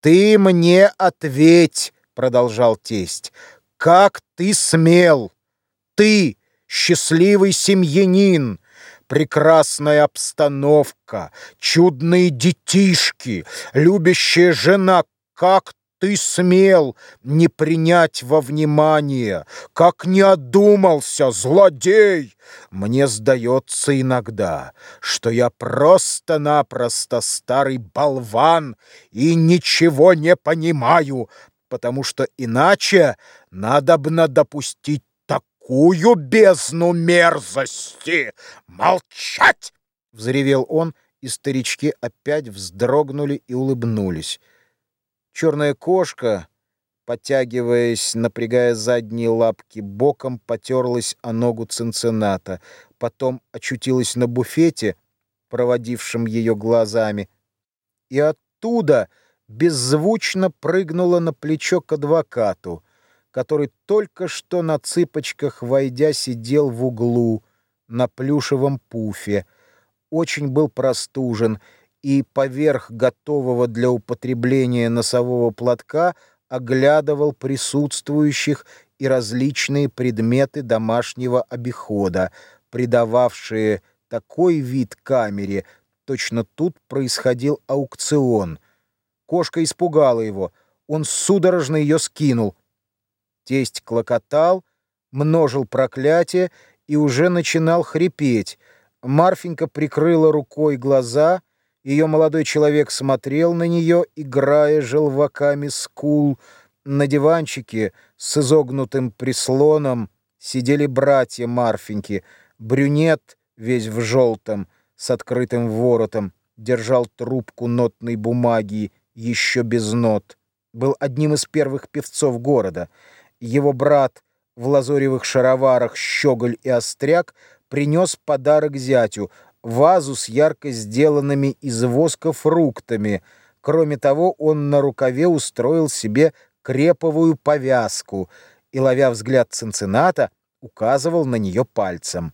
«Ты мне ответь!» — продолжал тесть. «Как ты смел? Ты, счастливый семьянин, прекрасная обстановка, чудные детишки, любящая жена, как ты смел не принять во внимание, как не одумался, злодей! Мне сдается иногда, что я просто-напросто старый болван и ничего не понимаю, потому что иначе надобно допустить такую бездну мерзости! Молчать!» — взревел он, и старички опять вздрогнули и улыбнулись. Черная кошка, подтягиваясь, напрягая задние лапки, боком потерлась о ногу Цинцината, потом очутилась на буфете, проводившем ее глазами, и оттуда беззвучно прыгнула на плечо к адвокату, который только что на цыпочках, войдя, сидел в углу на плюшевом пуфе, очень был простужен и поверх готового для употребления носового платка оглядывал присутствующих и различные предметы домашнего обихода, придававшие такой вид камере, точно тут происходил аукцион. Кошка испугала его, он судорожно ее скинул. Тесть клокотал, множил проклятие и уже начинал хрипеть. Марфенька прикрыла рукой глаза — ее молодой человек смотрел на нее, играя желваками скул. На диванчике с изогнутым прислоном сидели братья Марфеньки. Брюнет, весь в желтом, с открытым воротом, держал трубку нотной бумаги, еще без нот. Был одним из первых певцов города. Его брат в лазоревых шароварах щеголь и остряк принес подарок зятю — вазу с ярко сделанными из воска фруктами. Кроме того, он на рукаве устроил себе креповую повязку и, ловя взгляд Цинцината, указывал на нее пальцем.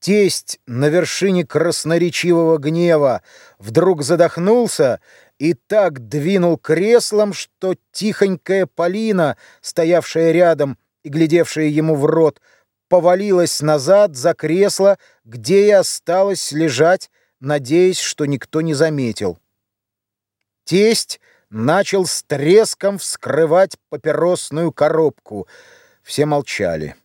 Тесть на вершине красноречивого гнева вдруг задохнулся и так двинул креслом, что тихонькая Полина, стоявшая рядом и глядевшая ему в рот, повалилась назад за кресло, где и осталась лежать, надеясь, что никто не заметил. Тесть начал с треском вскрывать папиросную коробку. Все молчали.